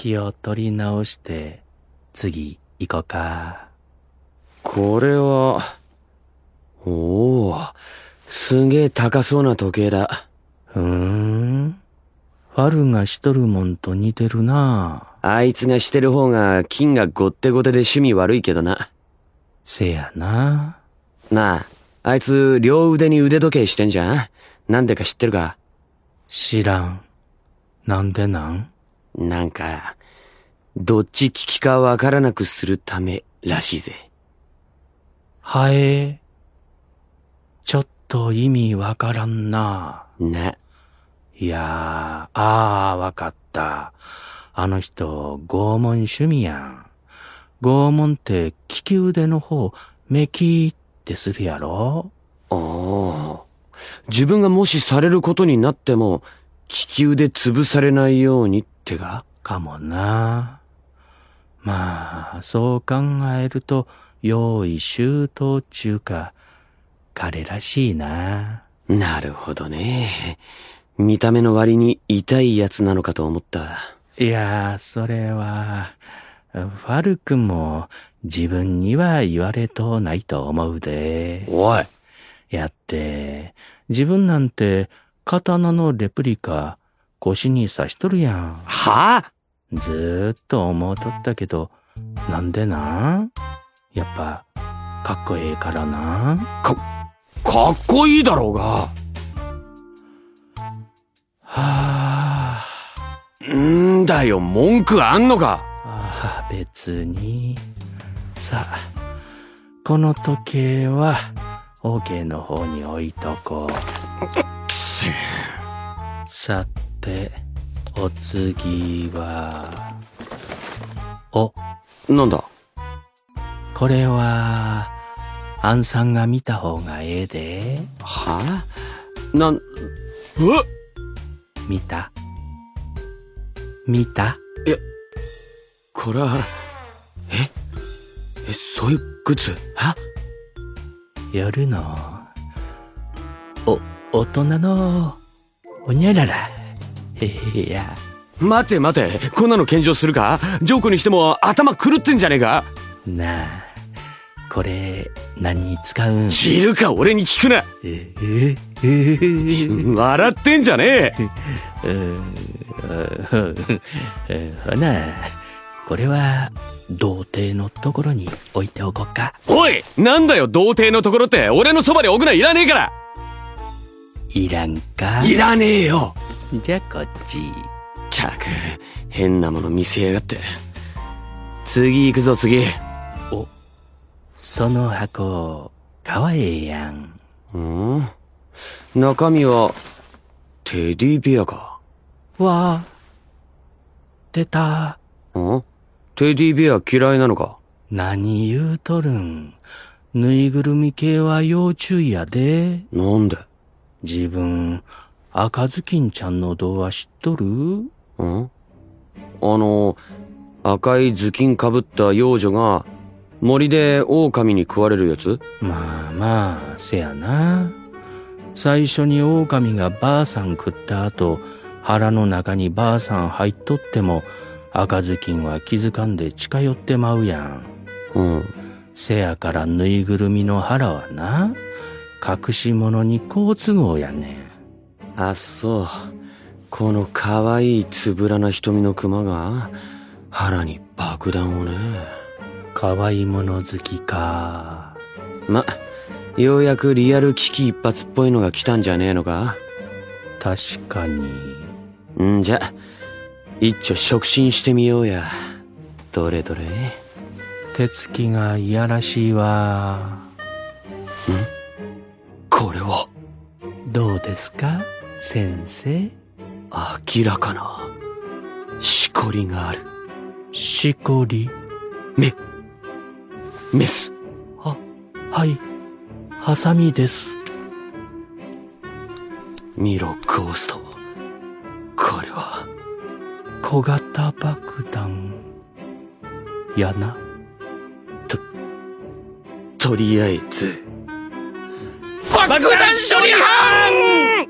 気を取り直して、次行こうか。これは、おお、すげえ高そうな時計だ。ふーん。ファルがしとるもんと似てるな。あいつがしてる方が金がごってごてで趣味悪いけどな。せやな。なあ、あいつ両腕に腕時計してんじゃん？なんでか知ってるか？知らん。なんでなん？なんか、どっち利きかわからなくするためらしいぜ。はえ。ちょっと意味わからんな。な。いやー、あー、わかった。あの人、拷問趣味やん。拷問って利き腕の方、めきってするやろ？ああ。自分がもしされることになっても、利き腕潰されないようにってがかもな。まあ、そう考えると、用意周到ちゅうか、彼らしいな。なるほどね。見た目の割に痛いやつなのかと思った。いや、それは、ファル君も自分には言われとうないと思うで。おい。やって、自分なんて刀のレプリカ腰に刺しとるやん。はあ？ずーっと思うとったけど、なんでな？んやっぱ、かっこええからな。か、かっこいいだろうが。はぁ、んーだよ、文句あんのか？あー別に。さあ、この時計は、OK の方に置いとこう。くせさて、お次は、お、なんだ？これは、アンさんが見た方がええで。はあ？なん、うわ見た？見た？これは、ええ、そういうグッズ？は？夜の、お、大人の、おにゃらら。へへや。待て待て、こんなの献上するか？ジョークにしても頭狂ってんじゃねえか？なあ、これ、何に使うん？知るか俺に聞くな。え、え、え、え、笑ってんじゃねえ。えほな、これは、童貞のところに置いておこうか。おいなんだよ童貞のところって俺のそばに置くないらねえからいらんかいらねえよじゃあこっち。ったく、変なもの見せやがって。次行くぞ次。お、その箱、かわええやん。うん？中身は、テディベアか？わあ、出た。ん？テディベア嫌いなのか？何言うとるん？ぬいぐるみ系は要注意やで。なんで？自分、赤ずきんちゃんの童話知っとる？ん？あの、赤い頭巾かぶった幼女が、森で狼に食われるやつ？まあまあ、せやな。最初に狼がばあさん食った後、腹の中にばあさん入っとっても、赤ずきんは気づかんで近寄ってまうやん。うん。せやからぬいぐるみの腹はな、隠し物に好都合やねん。あ、そう。この可愛いつぶらな瞳の熊が、腹に爆弾をね。可愛いもの好きか。ま、ようやくリアル危機一髪っぽいのが来たんじゃねえのか？確かに。んじゃ、一丁触診してみようや。どれどれ？手つきがいやらしいわ。これは、どうですか？先生？明らかな、しこりがある。しこり？メ、メス。あ、はい。ハサミです。ミロゴースト。これは、小型爆弾。やな。とりあえず、爆弾処理班